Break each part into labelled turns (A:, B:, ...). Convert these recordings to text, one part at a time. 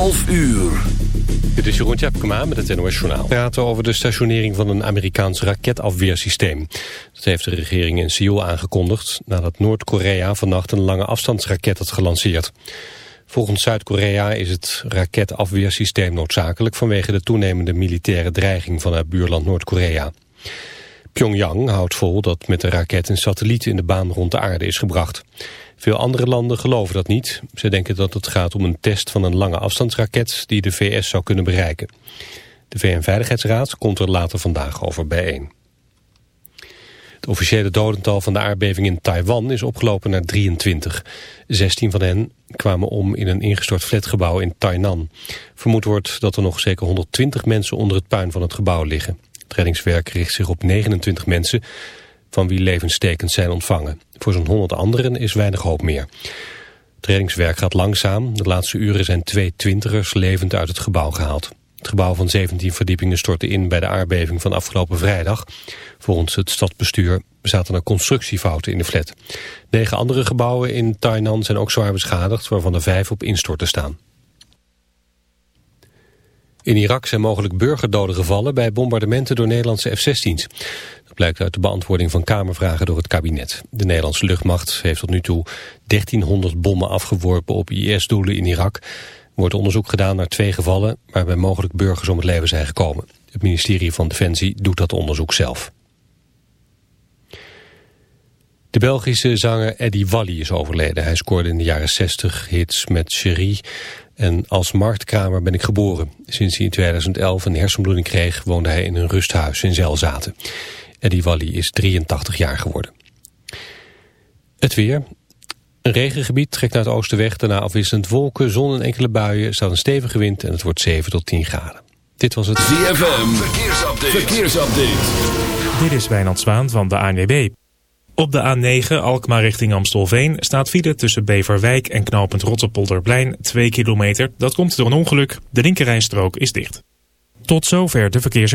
A: 11 uur.
B: Dit is Jeroen Tjepkema met het NOS Journaal. We praten over de stationering van een Amerikaans raketafweersysteem. Dat heeft de regering in Seoul aangekondigd... nadat Noord-Korea vannacht een lange afstandsraket had gelanceerd. Volgens Zuid-Korea is het raketafweersysteem noodzakelijk... vanwege de toenemende militaire dreiging van het buurland Noord-Korea. Pyongyang houdt vol dat met de raket een satelliet in de baan rond de aarde is gebracht. Veel andere landen geloven dat niet. Ze denken dat het gaat om een test van een lange afstandsraket die de VS zou kunnen bereiken. De VN-veiligheidsraad komt er later vandaag over bijeen. Het officiële dodental van de aardbeving in Taiwan is opgelopen naar 23. 16 van hen kwamen om in een ingestort flatgebouw in Tainan. Vermoed wordt dat er nog zeker 120 mensen onder het puin van het gebouw liggen. Het reddingswerk richt zich op 29 mensen van wie levenstekens zijn ontvangen. Voor zo'n 100 anderen is weinig hoop meer. Het reddingswerk gaat langzaam. De laatste uren zijn twee twintigers levend uit het gebouw gehaald. Het gebouw van 17 verdiepingen stortte in bij de aardbeving van afgelopen vrijdag. Volgens het stadsbestuur zaten er constructiefouten in de flat. Negen andere gebouwen in Tainan zijn ook zwaar beschadigd, waarvan er vijf op instorten staan. In Irak zijn mogelijk burgerdoden gevallen bij bombardementen door Nederlandse F-16's. Dat blijkt uit de beantwoording van Kamervragen door het kabinet. De Nederlandse luchtmacht heeft tot nu toe 1300 bommen afgeworpen op IS-doelen in Irak. Er wordt onderzoek gedaan naar twee gevallen waarbij mogelijk burgers om het leven zijn gekomen. Het ministerie van Defensie doet dat onderzoek zelf. De Belgische zanger Eddie Walli is overleden. Hij scoorde in de jaren 60 hits met Cherie en als marktkramer ben ik geboren. Sinds hij in 2011 een hersenbloeding kreeg woonde hij in een rusthuis in Zelzaten. Eddie Walli is 83 jaar geworden. Het weer. Een regengebied trekt naar het oosten weg, daarna afwisselend wolken, zon en enkele buien, staat een stevige wind en het wordt 7 tot 10 graden. Dit was het
A: ZFM, verkeersupdate. verkeersupdate.
C: Dit is Wijnand Zwaan van de ANWB. Op de A9 Alkmaar richting Amstelveen staat file tussen Beverwijk en knooppunt Rotterpolderplein 2 kilometer. Dat komt door een ongeluk. De linkerrijstrook is dicht. Tot zover de verkeers...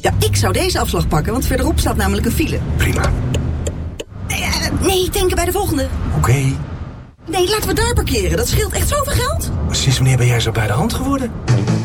D: Ja, ik zou deze afslag pakken, want verderop staat namelijk een file.
E: Prima.
D: Nee, eh, nee denken bij de volgende.
E: Oké.
D: Nee, laten we daar parkeren. Dat scheelt echt zoveel geld.
E: Sinds wanneer ben jij zo bij de hand geworden?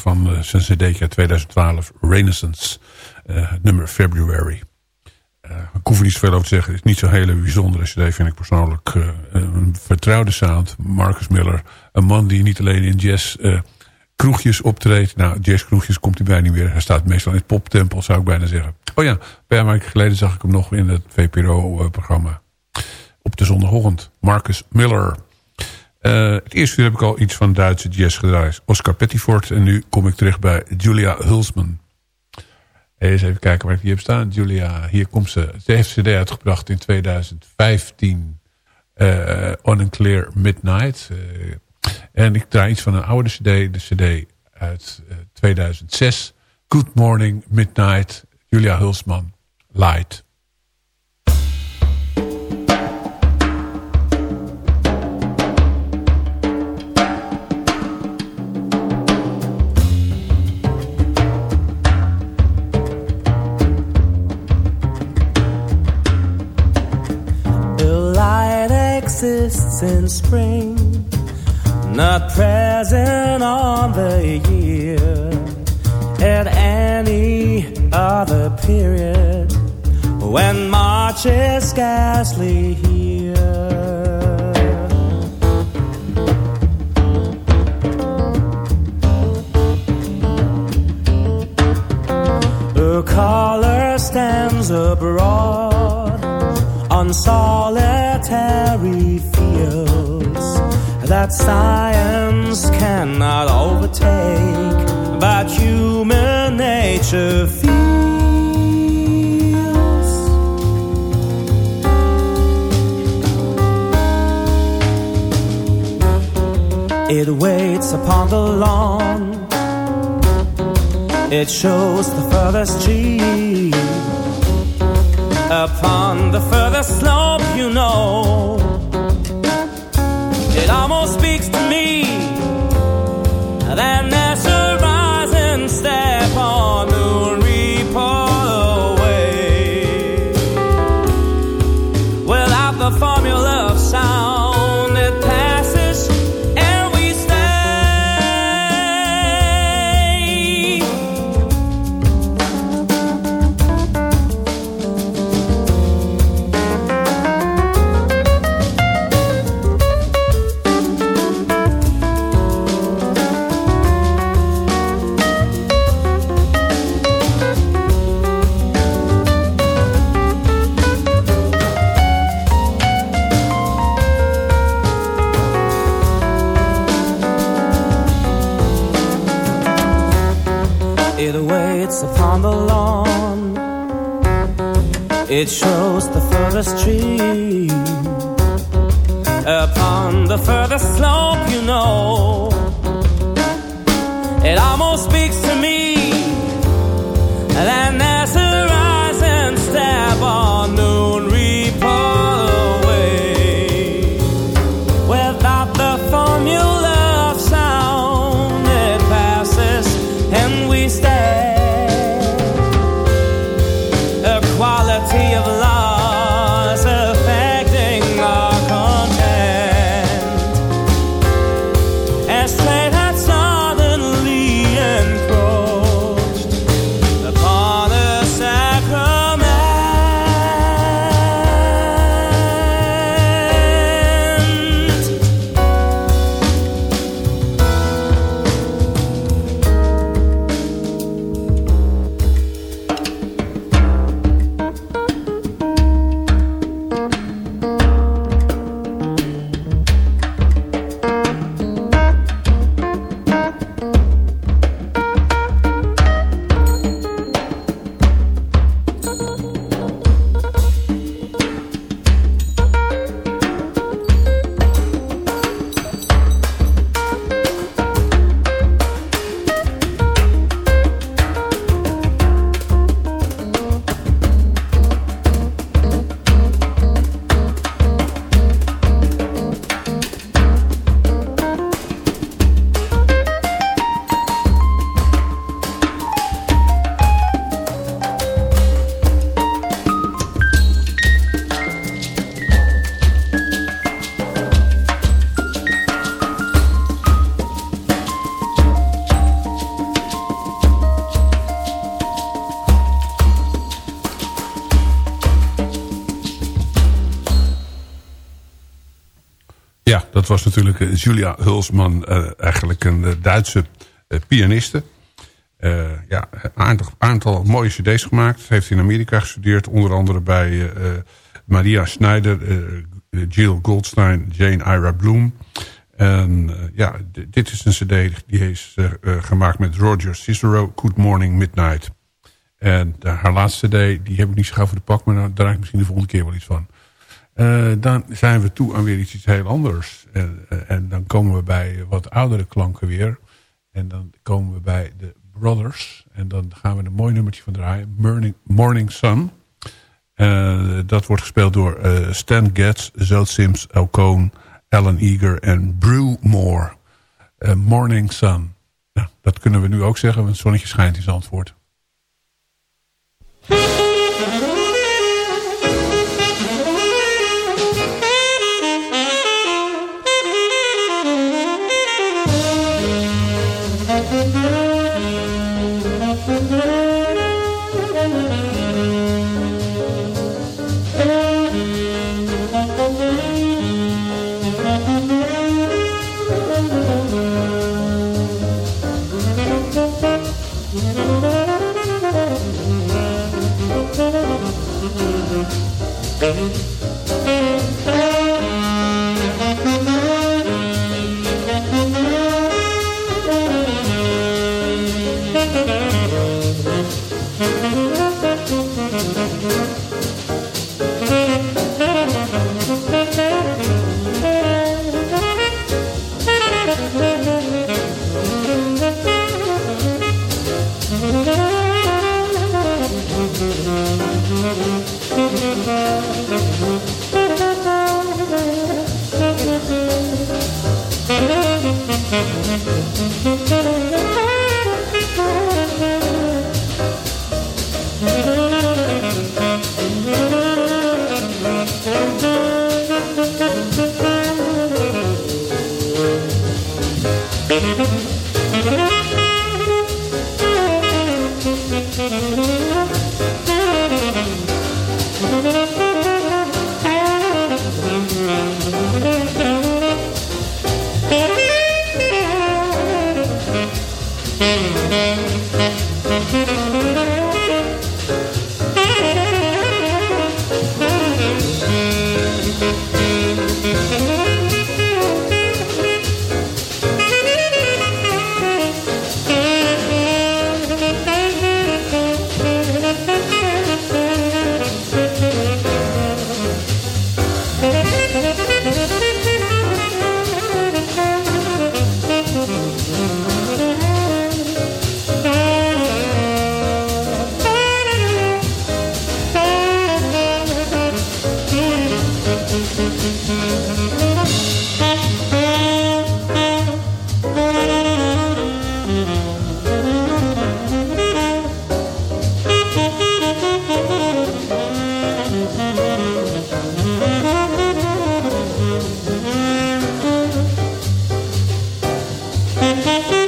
F: Van uh, zijn cd 2012 Renaissance. Uh, nummer February. Uh, ik hoef er niet zoveel over te zeggen. Het is niet zo'n hele bijzondere cd vind ik persoonlijk. een vertrouwde sound. Marcus Miller. Een man die niet alleen in jazz kroegjes optreedt. Nou, jazzkroegjes komt hij bijna niet meer. Hij staat meestal in het poptempel zou ik bijna zeggen. Oh ja, een paar geleden zag ik hem nog in het VPRO-programma. Op de zondagochtend. Marcus Miller. Uh, het eerste uur heb ik al iets van Duitse jazz gedraaid. Oscar Pettiford. En nu kom ik terug bij Julia Hulsman. Eens even kijken waar ik hier heb staan. Julia, hier komt ze. Ze heeft cd uitgebracht in 2015. Uh, On a Clear Midnight. Uh, en ik draai iets van een oude cd. De cd uit 2006. Good Morning Midnight. Julia Hulsman. Light.
G: Exists in spring, not present on the year at any other period when March is scarcely here. A color stands abroad on solitary fields that science cannot overtake, but human nature feels. It waits upon the lawn. It shows the furthest tree upon the further slope, you know. It almost speaks to me. Then It shows the furthest tree. Upon the furthest slope, you know. It almost speaks to me. And there's a rising step on noon
F: Ja, dat was natuurlijk eh, Julia Hulsman, eh, eigenlijk een eh, Duitse pianiste. Ja, een aantal, mooie cd's gemaakt. Heeft in Amerika gestudeerd, onder andere bij Maria Schneider, Jill Goldstein, Jane Ira Bloom. En ja, dit is een cd die is gemaakt met Roger Cicero, Good Morning Midnight. En haar laatste cd, die heb ik niet zo gauw voor de pak, maar daar draai ik misschien de volgende keer wel iets van. Eh, dan zijn we toe aan weer iets, iets heel anders. En, eh, en dan komen we bij wat oudere klanken weer. En dan komen we bij de Brothers. En dan gaan we een mooi nummertje van draaien. Morning, Morning Sun. Eh, dat wordt gespeeld door Stan Getz, Zoot Sims, Elkoon, Alan Eager en Brew Moore. Morning Sun. Nou, dat kunnen we nu ook zeggen, want het zonnetje schijnt Zandvoort.
H: Thank
F: Música Música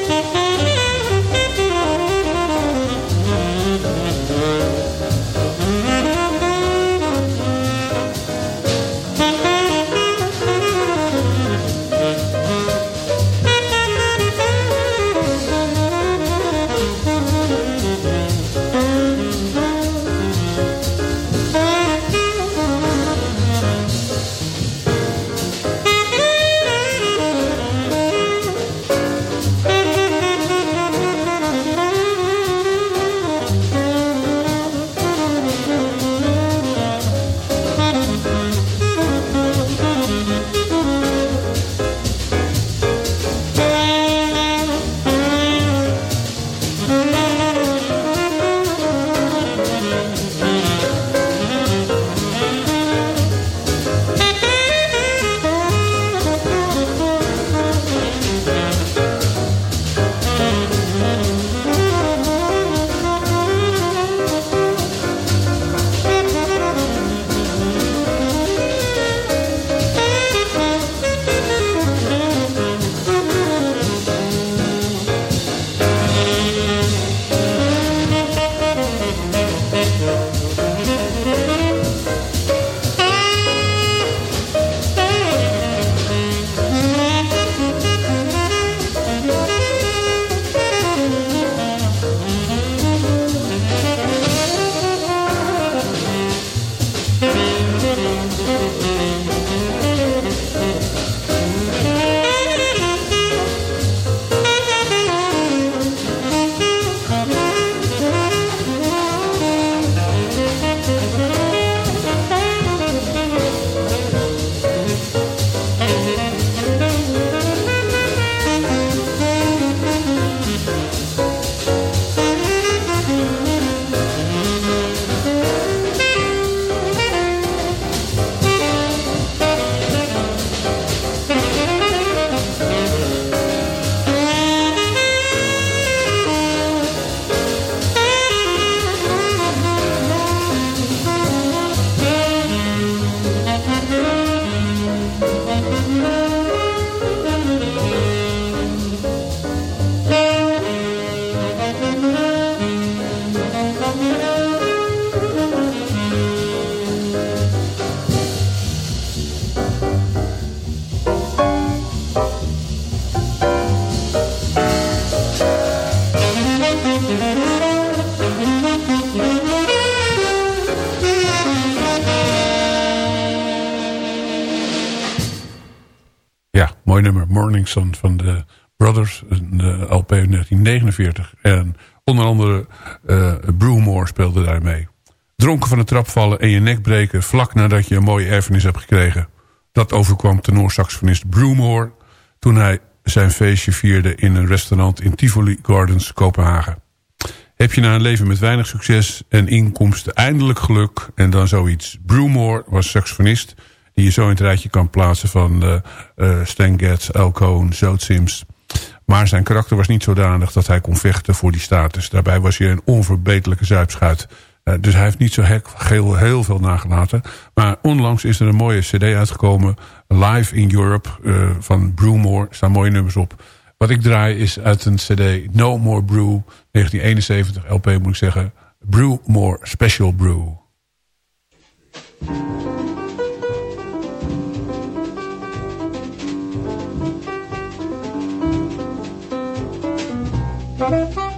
F: in 1949. En onder andere uh, Brewmore speelde daar mee. Dronken van de trap vallen en je nek breken... vlak nadat je een mooie erfenis hebt gekregen. Dat overkwam tenorsaxofonist Brewmore... toen hij zijn feestje vierde in een restaurant in Tivoli Gardens, Kopenhagen. Heb je na een leven met weinig succes en inkomsten eindelijk geluk... en dan zoiets. Brewmore was saxofonist... die je zo in het rijtje kan plaatsen van uh, uh, Stan Getz, Zoot Sims... Maar zijn karakter was niet zodanig dat hij kon vechten voor die status. Daarbij was hij een onverbeterlijke zuipschuit. Uh, dus hij heeft niet zo heel, heel veel nagelaten. Maar onlangs is er een mooie cd uitgekomen. Live in Europe uh, van Brewmore. Er staan mooie nummers op. Wat ik draai is uit een cd No More Brew. 1971 LP moet ik zeggen. Brewmore Special Brew. Thank.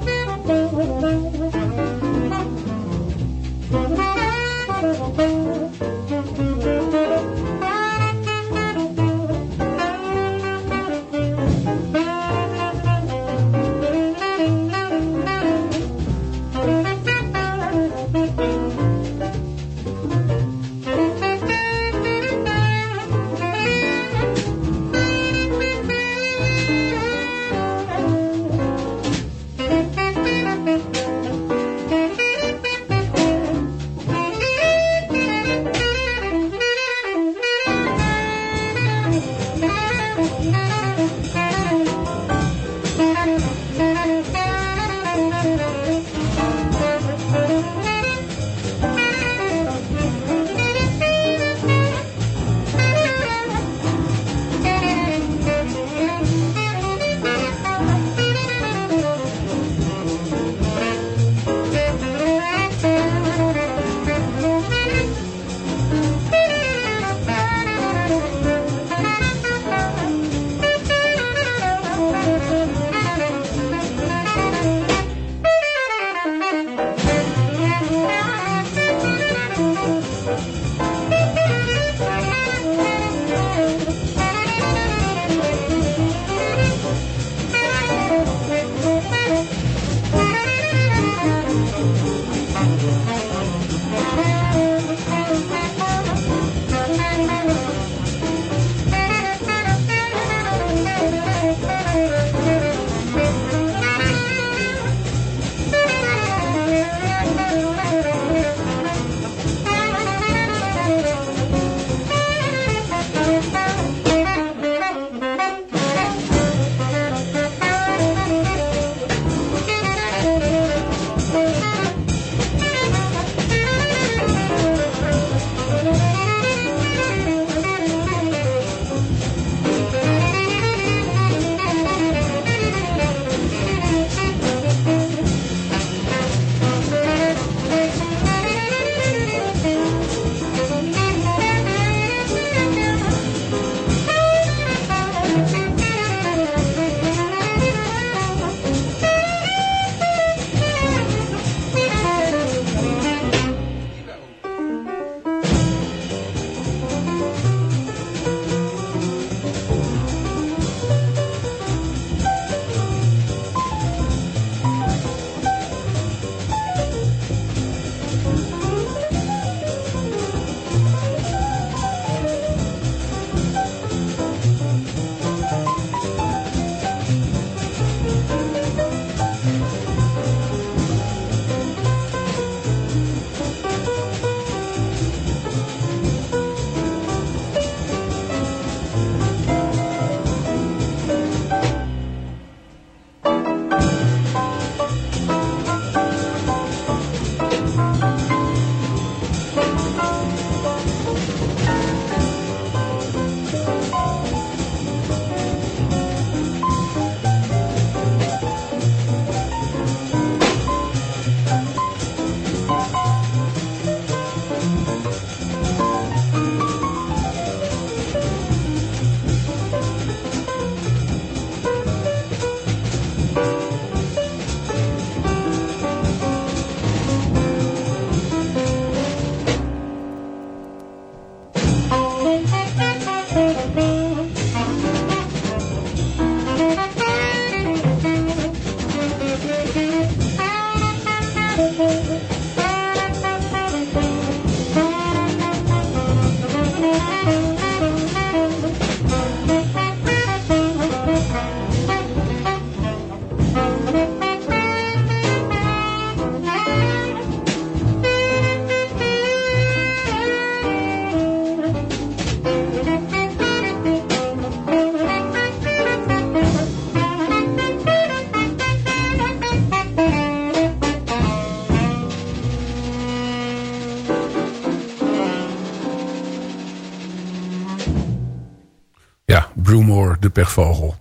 F: Pechvogel.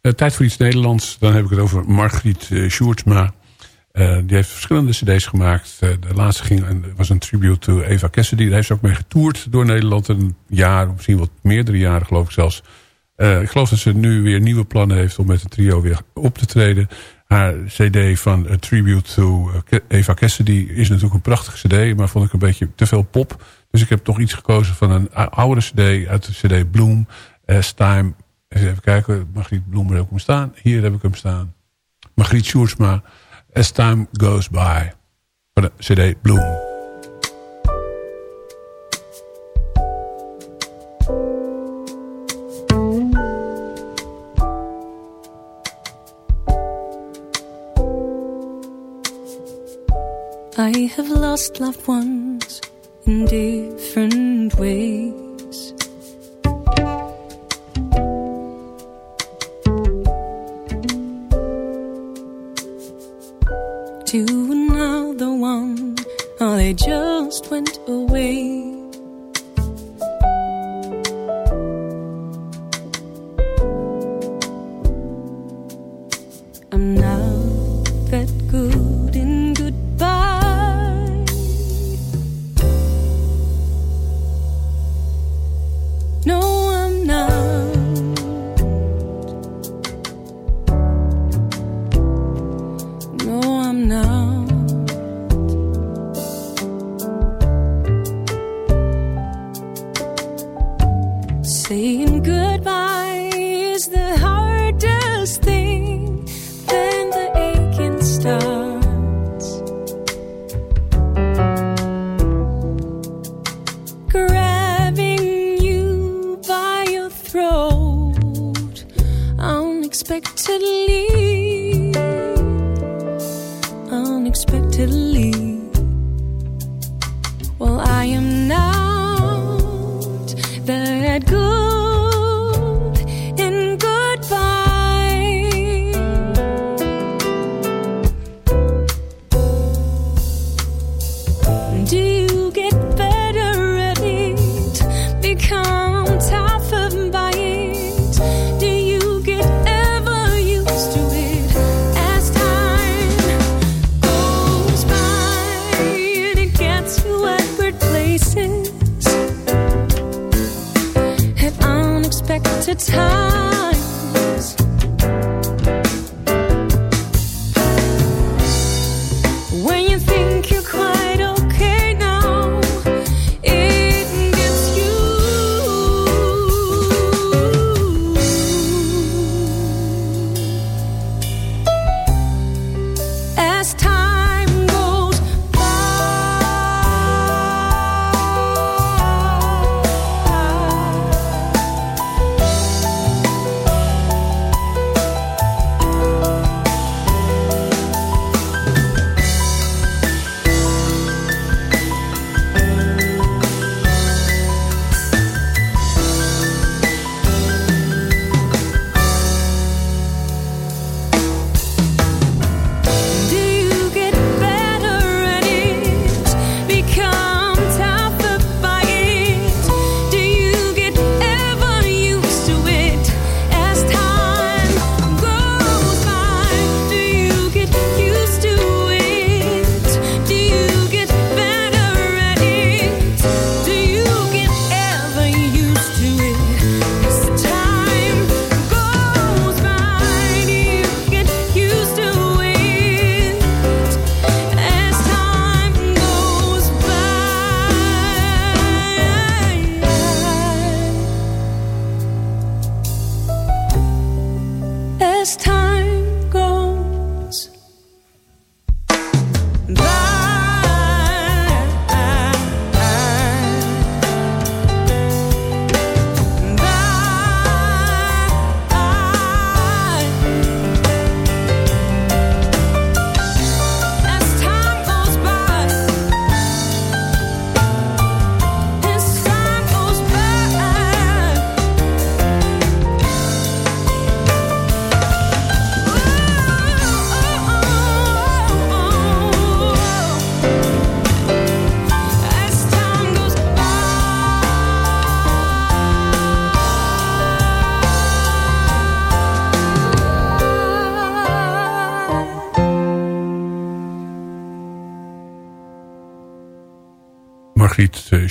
F: Eh, tijd voor iets Nederlands. Dan heb ik het over Margriet uh, die heeft verschillende cd's gemaakt. De laatste ging, was een tribute to Eva Cassidy. Daar heeft ze ook mee getoerd door Nederland. Een jaar, misschien wat meerdere jaren geloof ik zelfs. Ik geloof dat ze nu weer nieuwe plannen heeft om met een trio weer op te treden. Haar cd van A Tribute to Eva Cassidy is natuurlijk een prachtige cd. Maar vond ik een beetje te veel pop. Dus ik heb toch iets gekozen van een oudere cd uit de cd Bloom. As Time. Even kijken, Margriet Bloem heb ik hem staan. Hier heb ik hem staan. Margriet Sjoerdsma. As Time Goes By. Van de cd Bloom.
I: I have lost loved ones in different ways.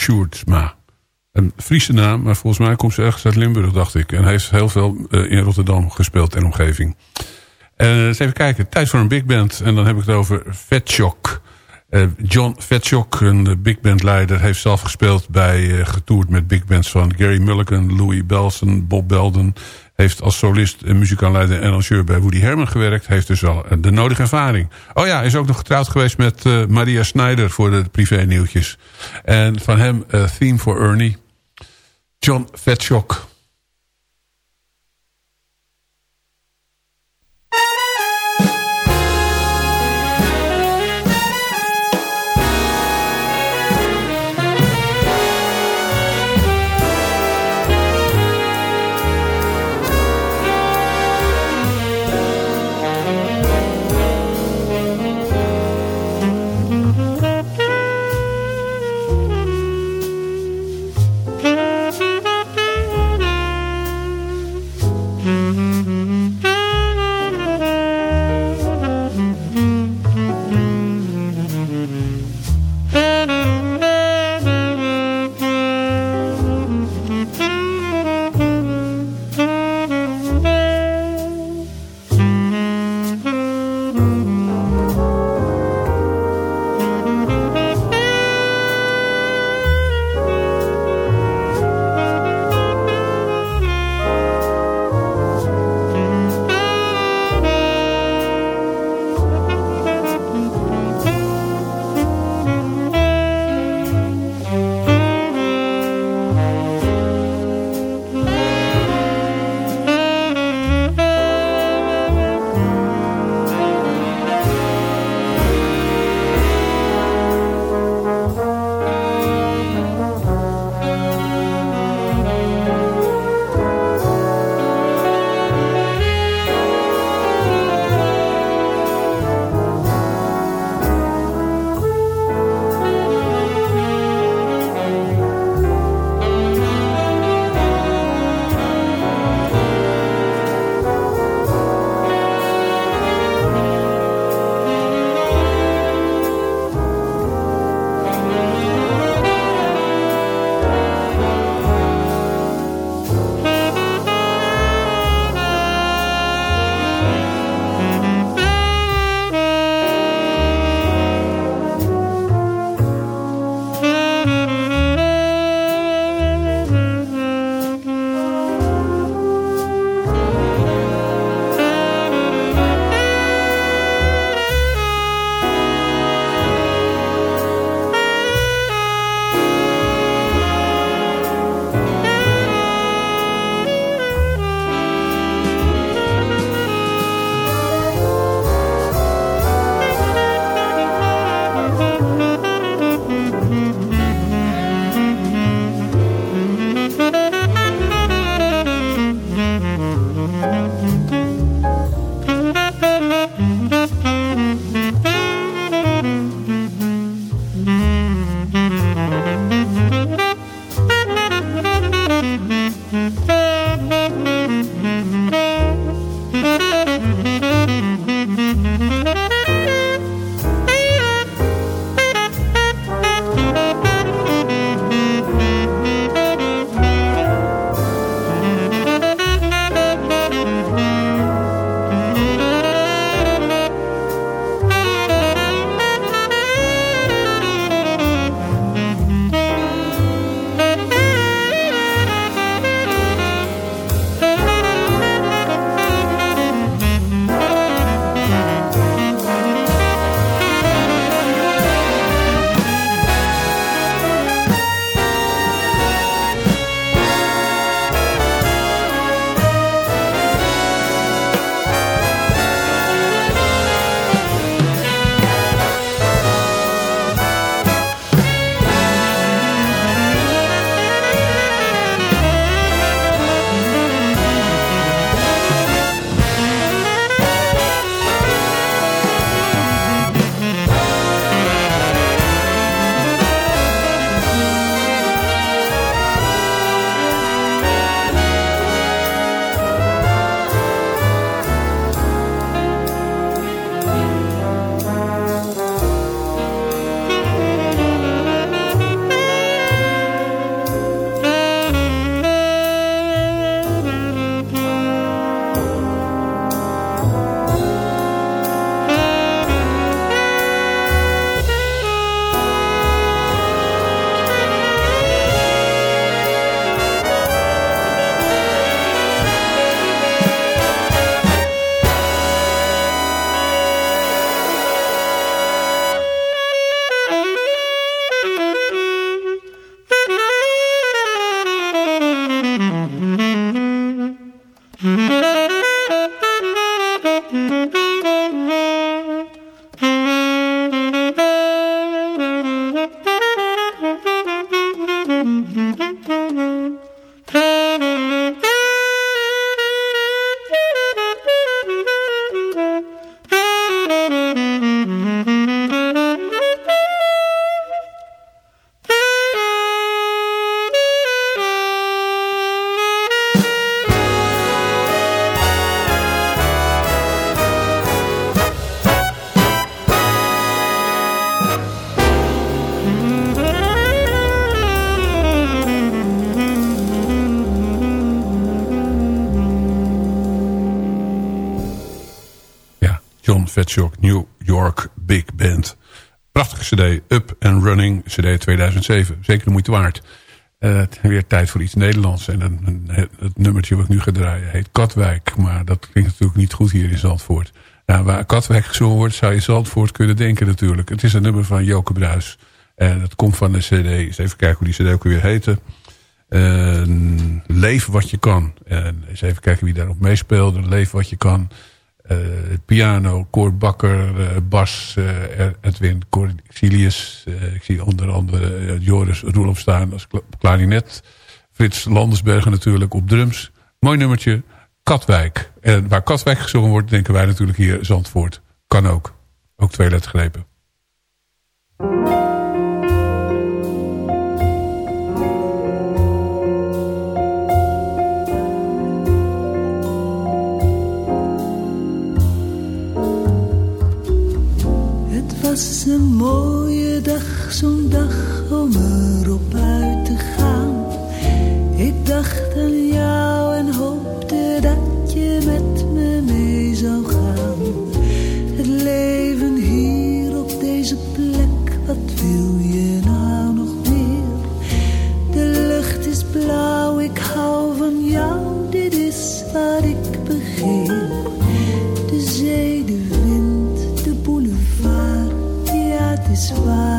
F: Sjoerdsma. Een Friese naam, maar volgens mij komt ze ergens uit Limburg, dacht ik. En heeft heel veel uh, in Rotterdam gespeeld en omgeving. Uh, eens even kijken, tijd voor een big band. En dan heb ik het over Fat Shock. Uh, John Fetchok, een big band leider, heeft zelf gespeeld bij, getoerd met big bands van Gary Mulligan, Louis Belson, Bob Belden. Heeft als solist, muzikaanleider en arrangeur bij Woody Herman gewerkt. Heeft dus al de nodige ervaring. Oh ja, is ook nog getrouwd geweest met uh, Maria Snyder voor de privé nieuwtjes. En van hem Theme for Ernie. John Fetchok. New York Big Band. Prachtige cd, Up and Running, cd 2007. Zeker de moeite waard. Uh, weer tijd voor iets Nederlands. En een, het nummertje wat ik nu ga draaien heet Katwijk. Maar dat klinkt natuurlijk niet goed hier in Zandvoort. Nou, waar Katwijk gezongen wordt, zou je Zandvoort kunnen denken natuurlijk. Het is een nummer van Joke Bruis. En het komt van de cd. Eens even kijken hoe die cd ook weer heette. Leef wat je kan. En eens even kijken wie daarop meespeelde. Leef wat je kan. Uh, piano, Cor Bakker, uh, bas, uh, Edwin Cornelius. ik zie onder andere Joris Roelof staan als klarinet. Frits Landersbergen natuurlijk op drums. Mooi nummertje, Katwijk. En waar Katwijk gezongen wordt, denken wij natuurlijk hier Zandvoort. Kan ook. Ook twee lettergrepen.
J: Was een mooie dag, zo'n dag om erop uit te gaan. Ik dacht aan jou en hoopte dat je met me mee zou gaan. Het leven hier op deze plek, wat wil je nou nog meer? De lucht is blauw, ik hou van jou, dit is wat ik het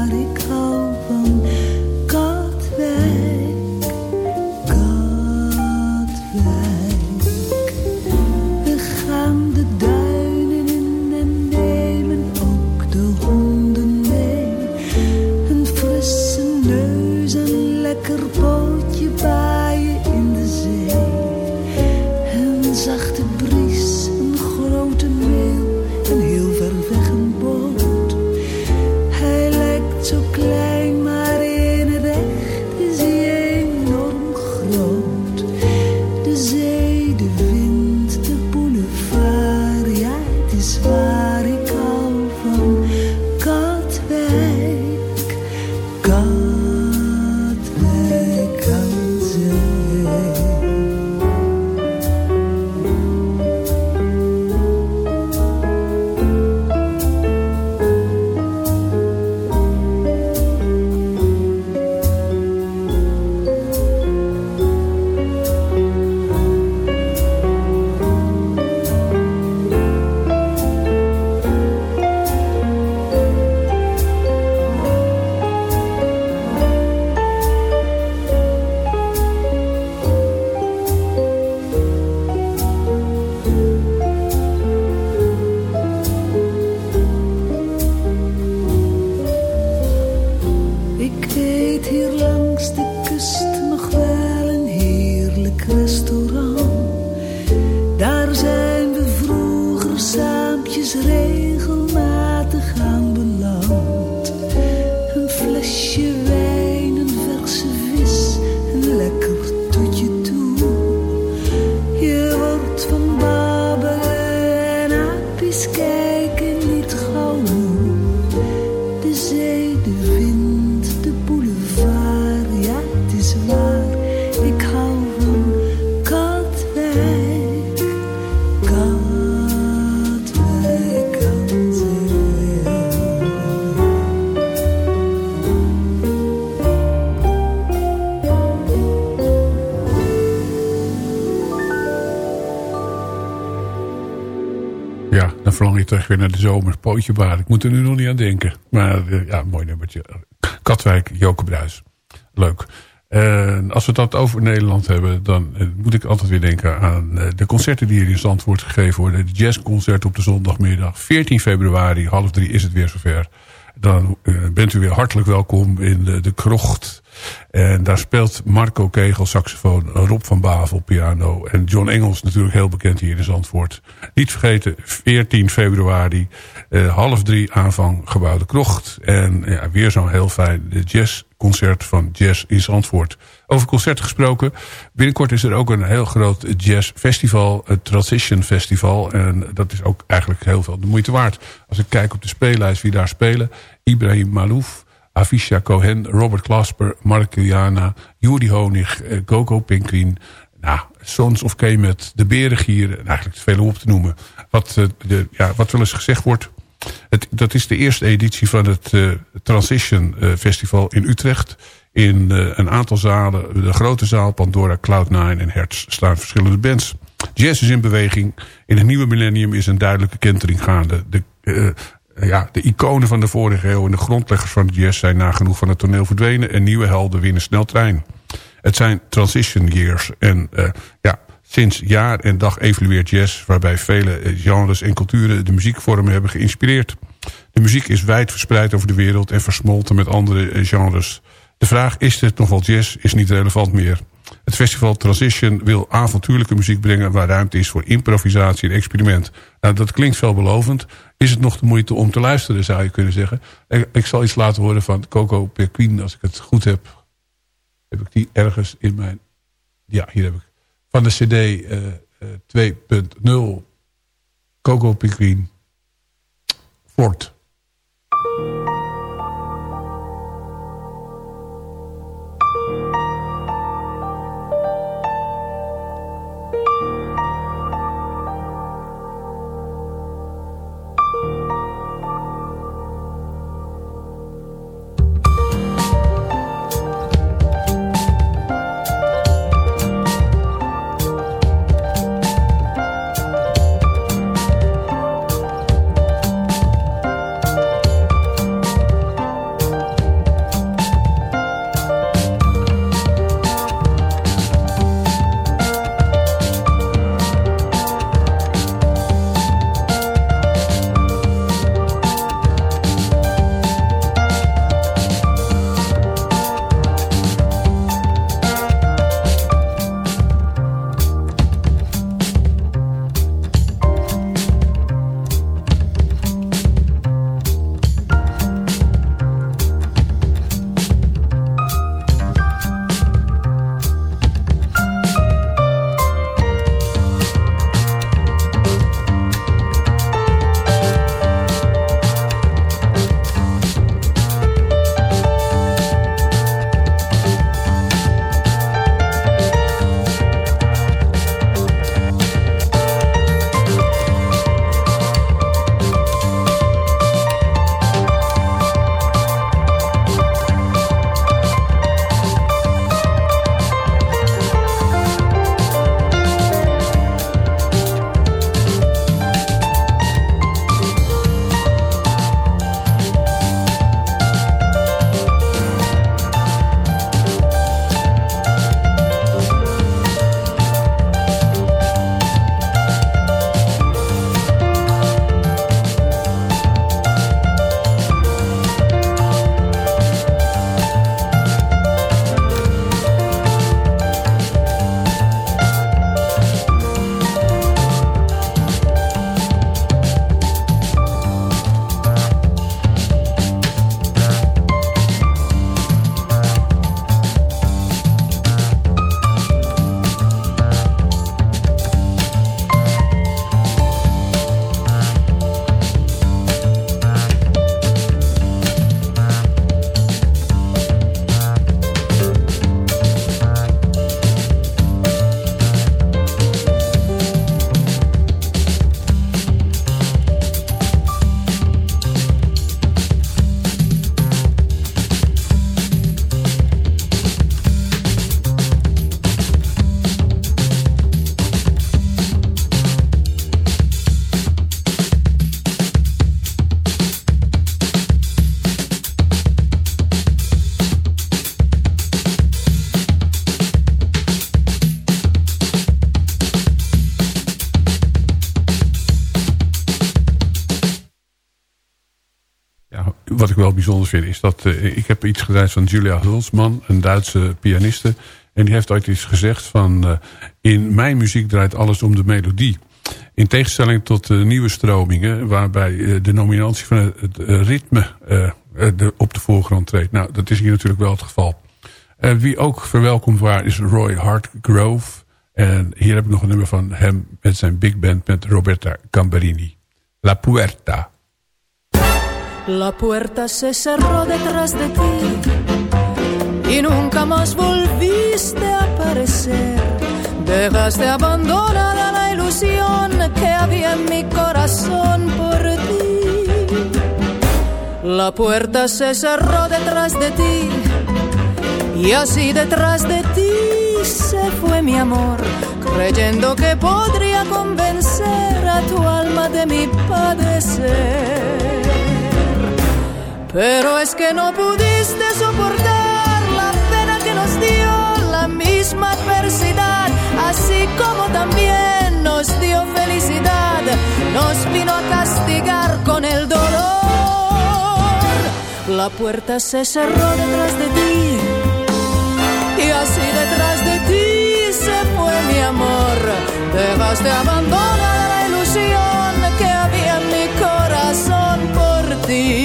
F: weer naar de zomer. Pootje baar. Ik moet er nu nog niet aan denken. Maar eh, ja, mooi nummertje. Katwijk, Joke Bruis. Leuk. En als we het over Nederland hebben, dan eh, moet ik altijd weer denken aan eh, de concerten die hier in Zandvoort gegeven worden. De jazzconcert op de zondagmiddag. 14 februari, half drie is het weer zover. Dan eh, bent u weer hartelijk welkom in de, de krocht. En daar speelt Marco Kegel saxofoon, Rob van Bavel piano en John Engels natuurlijk heel bekend hier in Zandvoort. Niet vergeten, 14 februari, eh, half drie aanvang Gebouw de Krocht. En ja, weer zo'n heel fijn jazzconcert van Jazz in Zandvoort. Over concerten gesproken, binnenkort is er ook een heel groot jazzfestival, het Transition Festival. En dat is ook eigenlijk heel veel de moeite waard. Als ik kijk op de speellijst wie daar spelen, Ibrahim Malouf, Avisha Cohen, Robert Glasper, Mark Juliana, Juri Honig, eh, Coco Pinkwin. nou, Sons of Kemet, de Berengieren, en eigenlijk te veel op te noemen. Wat, eh, de, ja, wat wel eens gezegd wordt. Het, dat is de eerste editie van het eh, Transition eh, Festival in Utrecht. In eh, een aantal zalen, de grote zaal, Pandora, Cloud9 en Hertz, staan verschillende bands. Jazz is in beweging. In het nieuwe millennium is een duidelijke kentering gaande. De, eh, ja, de iconen van de vorige eeuw en de grondleggers van de jazz zijn nagenoeg van het toneel verdwenen. En nieuwe helden winnen snel trein. Het zijn transition years. En eh, ja, sinds jaar en dag evolueert jazz... waarbij vele eh, genres en culturen de muziekvormen hebben geïnspireerd. De muziek is wijd verspreid over de wereld... en versmolten met andere eh, genres. De vraag, is dit nog wel jazz, is niet relevant meer. Het festival Transition wil avontuurlijke muziek brengen... waar ruimte is voor improvisatie en experiment. Nou, dat klinkt veelbelovend. Is het nog de moeite om te luisteren, zou je kunnen zeggen. Ik, ik zal iets laten horen van Coco Perquin, als ik het goed heb. Heb ik die ergens in mijn... Ja, hier heb ik. Van de cd eh, eh, 2.0 Coco Perquin Fort. Wel bijzonder vind is dat uh, ik heb iets gedraaid van Julia Hulsman, een Duitse pianiste. En die heeft ooit iets gezegd van uh, in mijn muziek draait alles om de melodie. In tegenstelling tot de nieuwe stromingen waarbij de nominatie van het, ritme op de voorgrond treedt. Nou, dat is hier natuurlijk wel het geval. wie ook verwelkomd waar is Roy Hartgrove. En hier heb ik nog een nummer van hem met zijn big band met Roberta Camberini. La Puerta.
J: La puerta se cerró detrás de ti y nunca más volviste a aparecer.
K: Dejaste abandonada la ilusión que había en mi corazón por ti. La puerta se cerró detrás de ti y así detrás de ti se fue mi amor, creyendo que podría convencer a tu alma de mi padecer. Pero es que no pudiste soportar la pena que nos dio la misma adversidad, así como también nos dio felicidad, nos vino a castigar con el dolor. La puerta se cerró detrás de ti y así detrás de ti se fue mi amor. Dejaste abandonada la ilusión que había en mi corazón por ti.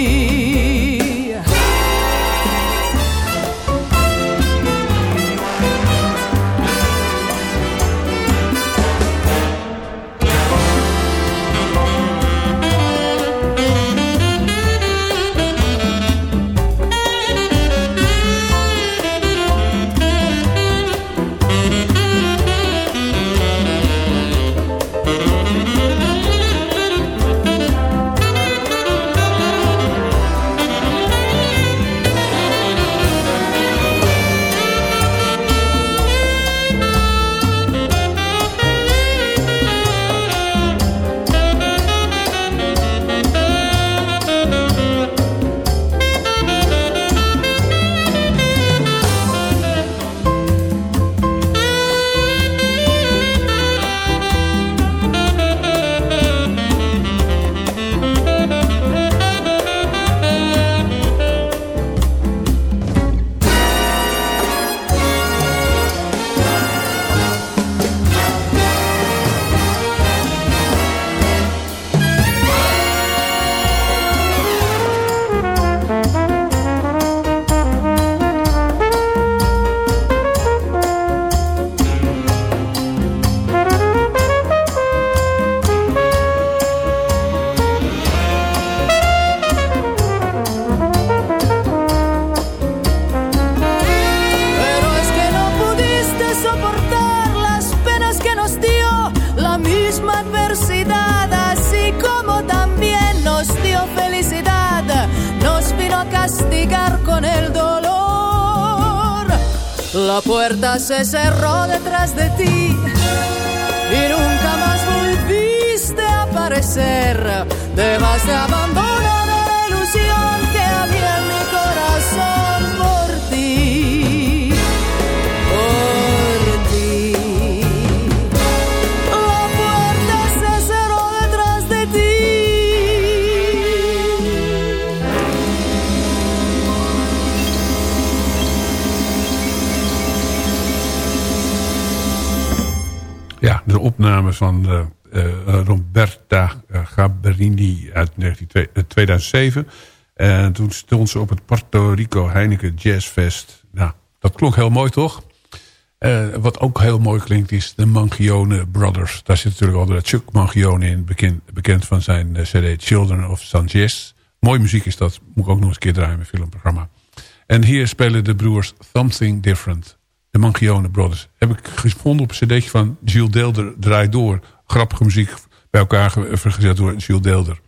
F: 2007. En toen stond ze op het Puerto Rico Heineken Jazz Fest. Nou, dat klonk heel mooi, toch? Eh, wat ook heel mooi klinkt is de Mangione Brothers. Daar zit natuurlijk altijd Chuck Mangione in, bekend, bekend van zijn eh, cd Children of Sanchez. Mooie muziek is dat, moet ik ook nog eens een keer draaien in mijn filmprogramma. En hier spelen de broers Something Different. De Mangione Brothers. Heb ik gevonden op een cd'tje van Gilles Deelder, Draai Door. Grappige muziek bij elkaar ge- vergezet door Gilles Deelder.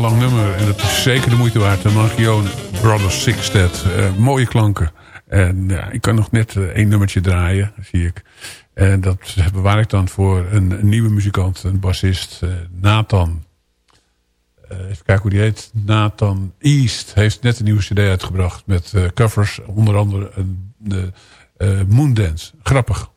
F: Lang nummer. En dat is zeker de moeite waard. De Margione Brothers Sixtet. Uh, mooie klanken. En ja, ik kan nog net uh, één nummertje draaien, zie ik. En dat bewaar ik dan voor een, nieuwe muzikant, een bassist, uh, Nathan. even kijken hoe die heet. Nathan East heeft net een nieuwe cd uitgebracht met covers. Onder andere de Moondance. Grappig.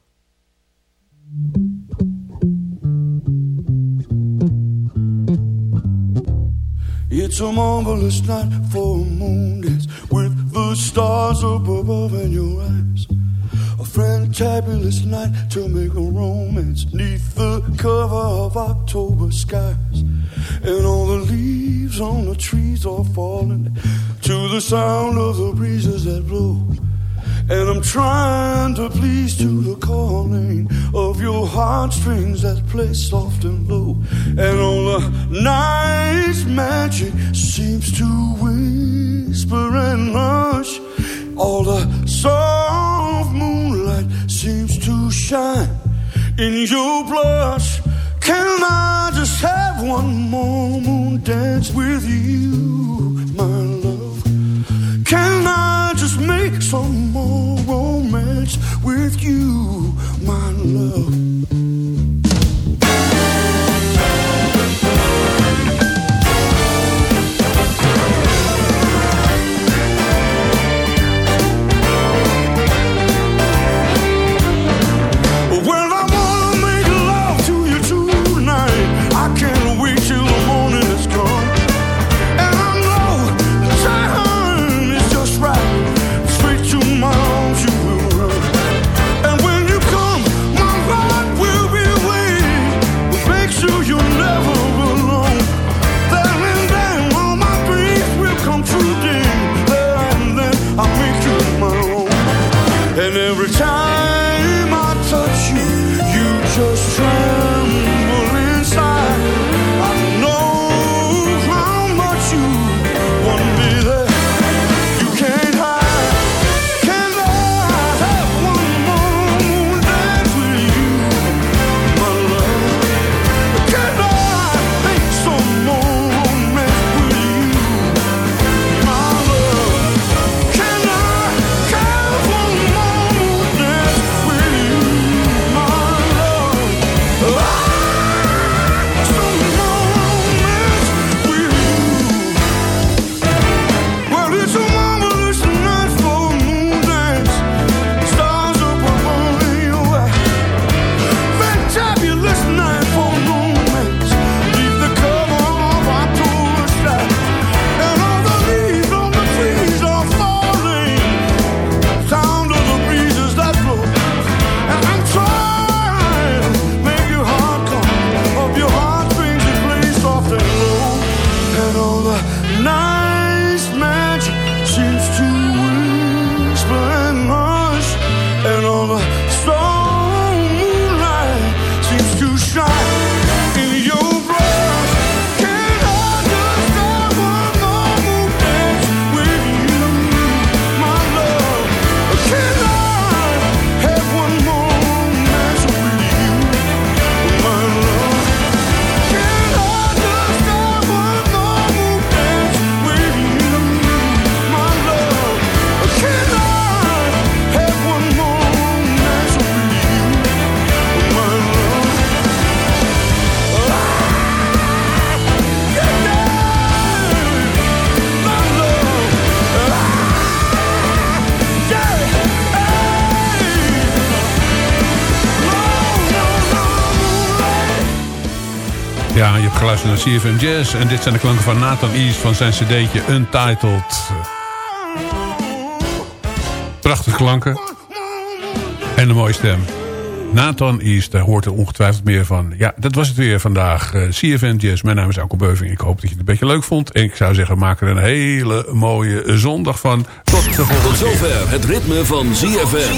L: It's a marvelous night for a moon dance with the stars up above in your eyes. A fantabulous night to make a romance neath the cover of October skies. And all the leaves on the trees are falling to the sound of the breezes that blow. And I'm trying to please to the calling of your heartstrings that play soft and low. And all the night's magic seems to whisper and hush. All the soft moonlight seems to shine in your blush. Can I just have one more moon dance with you, make some more romance with you, my love?
F: Geluisterd naar CFM Jazz. En dit zijn de klanken van Nathan East van zijn cd'tje Untitled. Prachtige klanken. En een mooie stem. Nathan East, daar hoort er ongetwijfeld meer van. Ja, dat was het weer vandaag. Uh, CFM Jazz, mijn naam is Anko Beuving. Ik hoop dat je het een beetje leuk vond. En ik zou zeggen, maak er een hele mooie zondag van. Tot de volgende
M: zover het ritme van ZFM.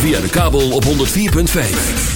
M: Via de kabel op 104.5.